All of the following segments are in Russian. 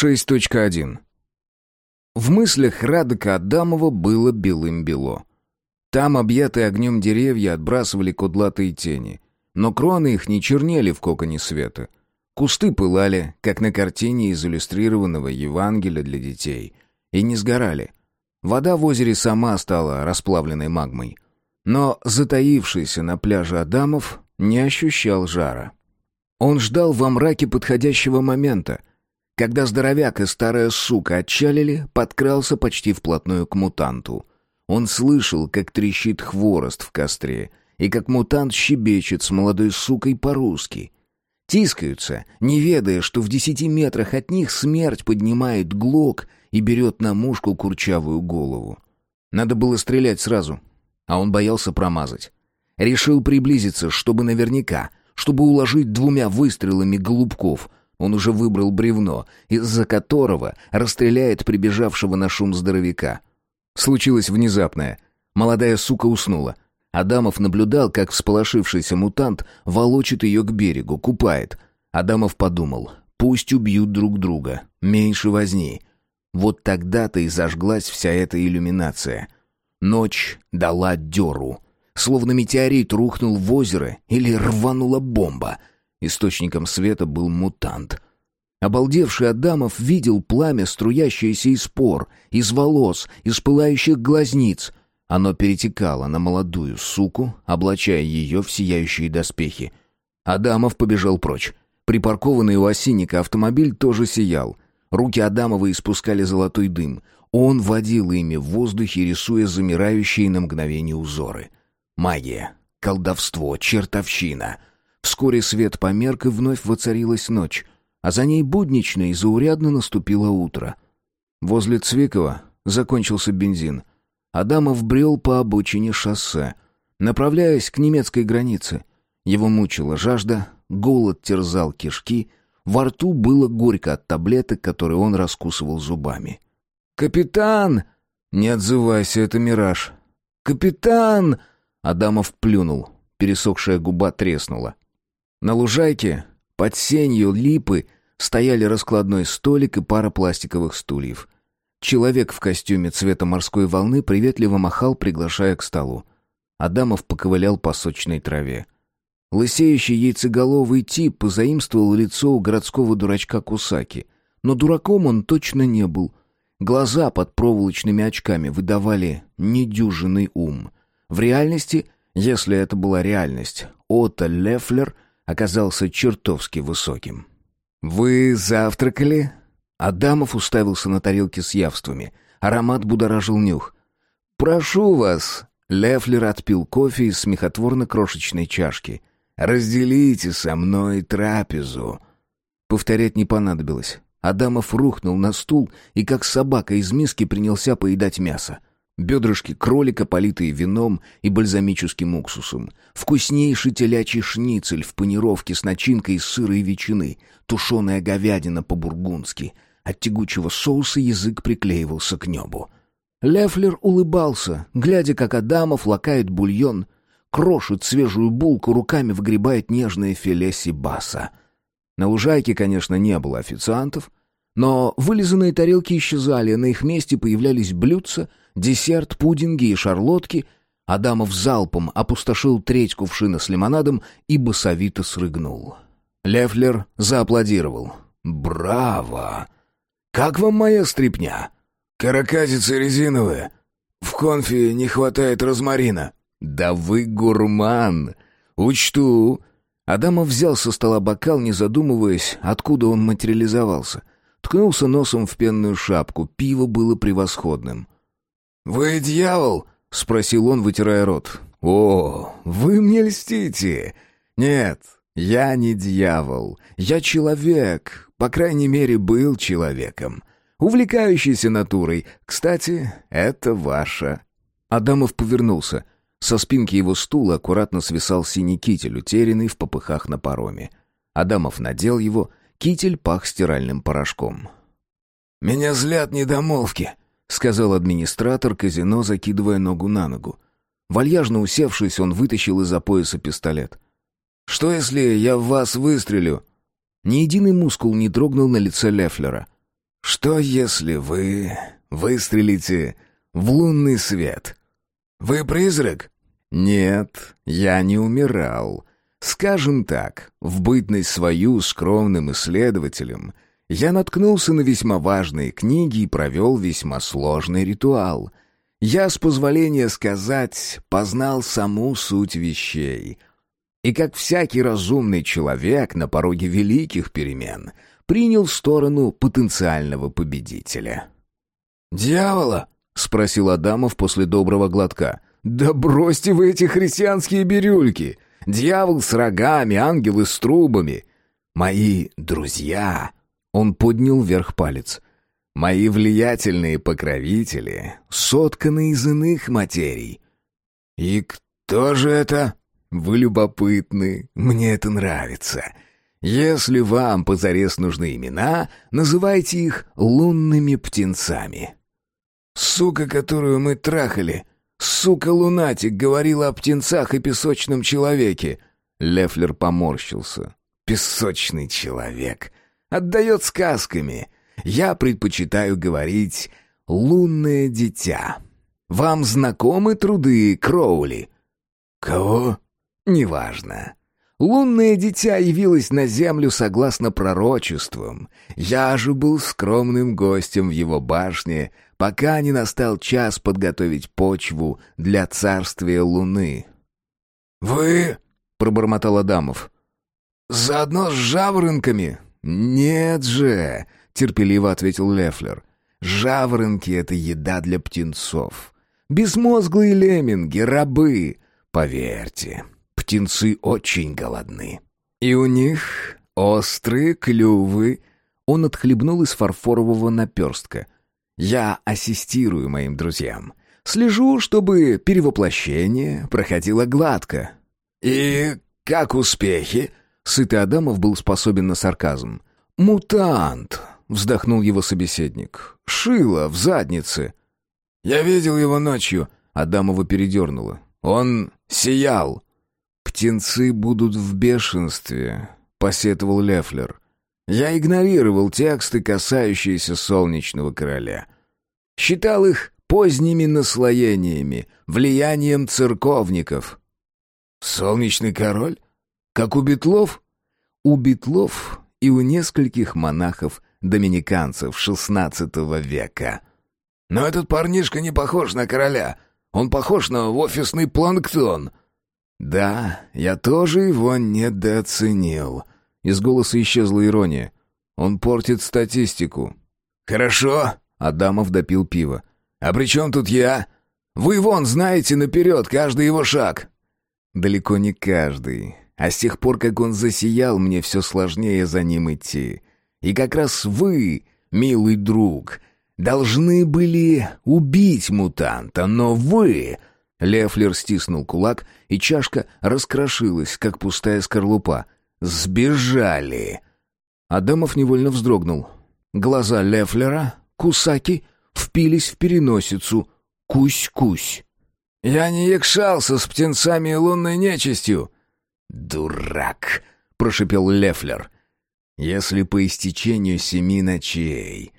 6.1 В мыслях Радока Адамова было белым-бело. Там объятые огнем деревья отбрасывали кудлатые тени, но кроны их не чернели в коконе света. Кусты пылали, как на картине из иллюстрированного Евангелия для детей, и не сгорали. Вода в озере сама стала расплавленной магмой. Но затаившийся на пляже Адамов не ощущал жара. Он ждал во мраке подходящего момента. Когда здоровяк и старая сука отчалили, подкрался почти вплотную к мутанту. Он слышал, как трещит хворост в костре, и как мутант щебечет с молодой сукой по-русски. Тискаются, не ведая, что в десяти метрах от них смерть поднимает глок и берет на мушку курчавую голову. Надо было стрелять сразу, а он боялся промазать. Решил приблизиться, чтобы наверняка, чтобы уложить двумя выстрелами голубков. Он уже выбрал бревно, из-за которого расстреляет прибежавшего на шум здоровяка. Случилось внезапное. Молодая сука уснула. Адамов наблюдал, как всполошившийся мутант волочит ее к берегу, купает. Адамов подумал, пусть убьют друг друга, меньше возни. Вот тогда-то и зажглась вся эта иллюминация. Ночь дала дёру. Словно метеорит рухнул в озеро или рванула бомба. Источником света был мутант. Обалдевший Адамов видел пламя, струящееся из пор, из волос, из пылающих глазниц. Оно перетекало на молодую суку, облачая ее в сияющие доспехи. Адамов побежал прочь. Припаркованный у осинника автомобиль тоже сиял. Руки Адамова испускали золотой дым. Он водил ими в воздухе, рисуя замирающие на мгновение узоры. Магия, колдовство, чертовщина. Вскоре свет померк, и вновь воцарилась ночь, а за ней буднично и заурядно наступило утро. Возле Цвикова закончился бензин. Адамов брел по обочине шоссе, направляясь к немецкой границе. Его мучила жажда, голод терзал кишки, во рту было горько от таблеток, которые он раскусывал зубами. «Капитан!» «Не отзывайся, это мираж». «Капитан!» Адамов плюнул. Пересохшая губа треснула. На лужайке, под сенью липы, стояли раскладной столик и пара пластиковых стульев. Человек в костюме цвета морской волны приветливо махал, приглашая к столу. Адамов поковылял по сочной траве. Лысеющий яйцеголовый тип позаимствовал лицо у городского дурачка Кусаки. Но дураком он точно не был. Глаза под проволочными очками выдавали недюжинный ум. В реальности, если это была реальность, Отто Лефлер оказался чертовски высоким. «Вы завтракали?» Адамов уставился на тарелки с явствами. Аромат будоражил нюх. «Прошу вас!» Лефлер отпил кофе из смехотворно-крошечной чашки. «Разделите со мной трапезу!» Повторять не понадобилось. Адамов рухнул на стул и, как собака из миски, принялся поедать мясо. Бедрышки кролика, политые вином и бальзамическим уксусом. Вкуснейший телячий шницель в панировке с начинкой из сыра и ветчины. Тушеная говядина по-бургундски. От тягучего соуса язык приклеивался к небу. Лефлер улыбался, глядя, как Адамов лакает бульон, крошит свежую булку, руками выгребает нежное филе сибаса. На лужайке, конечно, не было официантов, но вылизанные тарелки исчезали, на их месте появлялись блюдца, десерт, пудинги и шарлотки. Адамов залпом опустошил треть кувшина с лимонадом и басовито срыгнул. Лефлер зааплодировал. «Браво! Как вам моя стрипня? Каракатицы резиновые. В конфе не хватает розмарина». «Да вы гурман! Учту!» Адамов взял со стола бокал, не задумываясь, откуда он материализовался — Ткнулся носом в пенную шапку. Пиво было превосходным. «Вы дьявол?» — спросил он, вытирая рот. «О, вы мне льстите!» «Нет, я не дьявол. Я человек. По крайней мере, был человеком. Увлекающийся натурой. Кстати, это ваша». Адамов повернулся. Со спинки его стула аккуратно свисал синий китель, утерянный в попыхах на пароме. Адамов надел его, Китель пах стиральным порошком. «Меня злят недомолвки», — сказал администратор казино, закидывая ногу на ногу. Вальяжно усевшись, он вытащил из-за пояса пистолет. «Что, если я в вас выстрелю?» Ни единый мускул не дрогнул на лице Лефлера. «Что, если вы выстрелите в лунный свет?» «Вы призрак?» «Нет, я не умирал. Скажем так, в бытность свою скромным исследователем я наткнулся на весьма важные книги и провел весьма сложный ритуал. Я, с позволения сказать, познал саму суть вещей. И как всякий разумный человек на пороге великих перемен, принял сторону потенциального победителя. «Дьявола?» — спросил Адамов после доброго глотка. «Да бросьте вы эти христианские бирюльки! Дьявол с рогами, ангелы с трубами! Мои друзья!» Он поднял вверх палец. «Мои влиятельные покровители сотканы из иных материй». «И кто же это?» «Вы любопытны, мне это нравится. Если вам позарез нужны имена, называйте их лунными птенцами». «Сука, которую мы трахали», «Сука-лунатик говорила о птенцах и песочном человеке». Лефлер поморщился. «Песочный человек. Отдает сказками. Я предпочитаю говорить «лунное дитя». Вам знакомы труды Кроули?» «Кого?» «Неважно. Лунное дитя явилось на землю согласно пророчествам. Я же был скромным гостем в его башне, пока не настал час подготовить почву для царствия Луны. «Вы...» — пробормотал Адамов. «Заодно с жаворонками?» «Нет же!» — терпеливо ответил Лефлер. «Жаворонки — это еда для птенцов. Безмозглые лемминги, рабы. Поверьте, птенцы очень голодны. И у них острые клювы...» Он отхлебнул из фарфорового наперстка — я ассистирую моим друзьям. Слежу, чтобы перевоплощение проходило гладко. И как успехи? Сытый Адамов был способен на сарказм. Мутант, вздохнул его собеседник. Шило в заднице. Я видел его ночью, Адамова передернуло. Он сиял. Птенцы будут в бешенстве, посетовал Лефлер. Я игнорировал тексты, касающиеся солнечного короля. Считал их поздними наслоениями, влиянием церковников. «Солнечный король? Как у Бетлов?» «У Бетлов и у нескольких монахов-доминиканцев XVI века». «Но этот парнишка не похож на короля. Он похож на офисный планктон». «Да, я тоже его недооценил». Из голоса исчезла ирония. «Он портит статистику». «Хорошо», — Адамов допил пиво. «А при чем тут я? Вы вон знаете наперед каждый его шаг». «Далеко не каждый. А с тех пор, как он засиял, мне все сложнее за ним идти. И как раз вы, милый друг, должны были убить мутанта, но вы...» Лефлер стиснул кулак, и чашка раскрошилась, как пустая скорлупа — Сбежали!» Адамов невольно вздрогнул. Глаза Лефлера, Кусаки, впились в переносицу. Кусь-кусь. «Я не якшался с птенцами и лунной нечистью!» «Дурак!» — прошипел Лефлер. «Если по истечению семи ночей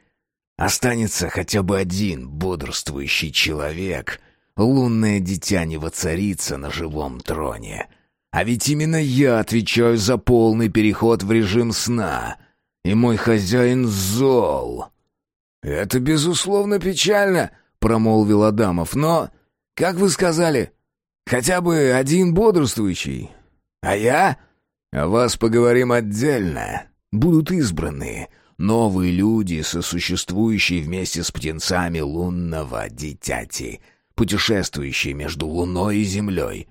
останется хотя бы один бодрствующий человек, лунное дитя не воцарится на живом троне. А ведь именно я отвечаю за полный переход в режим сна. И мой хозяин зол. «Это, безусловно, печально», — промолвил Адамов. «Но, как вы сказали, хотя бы один бодрствующий. А я? О вас поговорим отдельно. Будут избранные, новые люди, сосуществующие вместе с птенцами лунного дитяти, путешествующие между луной и землей».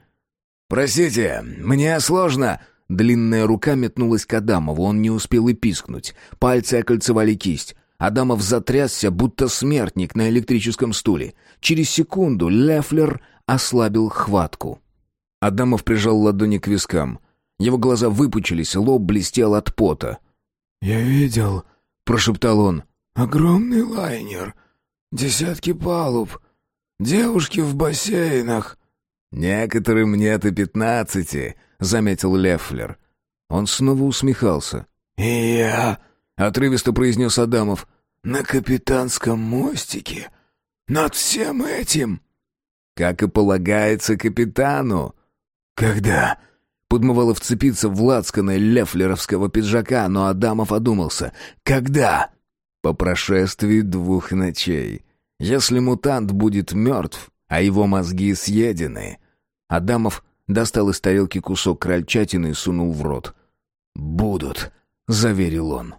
«Простите, мне сложно...» Длинная рука метнулась к Адамову, он не успел и пискнуть. Пальцы окольцевали кисть. Адамов затрясся, будто смертник на электрическом стуле. Через секунду Лефлер ослабил хватку. Адамов прижал ладони к вискам. Его глаза выпучились, лоб блестел от пота. «Я видел», — прошептал он, — «огромный лайнер, десятки палуб, девушки в бассейнах». «Некоторым нет и пятнадцати», — заметил Лефлер. Он снова усмехался. «И я...» — отрывисто произнес Адамов. на капитанском мостике? Над всем этим?» «Как и полагается капитану». «Когда?» Подмывало вцепиться в лацканы лефлеровского пиджака, но Адамов одумался. «Когда?» «По прошествии двух ночей. Если мутант будет мертв, а его мозги съедены...» Адамов достал из тарелки кусок крольчатины и сунул в рот. «Будут», — заверил он.